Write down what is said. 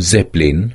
zeppelin.